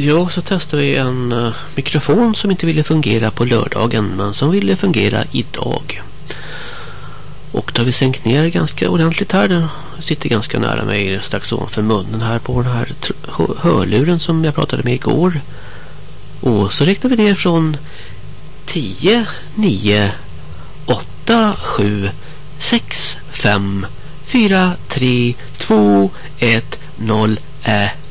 Ja, så testade vi en uh, mikrofon som inte ville fungera på lördagen men som ville fungera idag. Och då har vi sänkt ner ganska ordentligt här. Den sitter ganska nära mig strax ovanför munnen här på den här hörluren som jag pratade med igår. Och så räknar vi ner från 10, 9, 8, 7, 6, 5, 4, 3, 2, 1, 0, 1,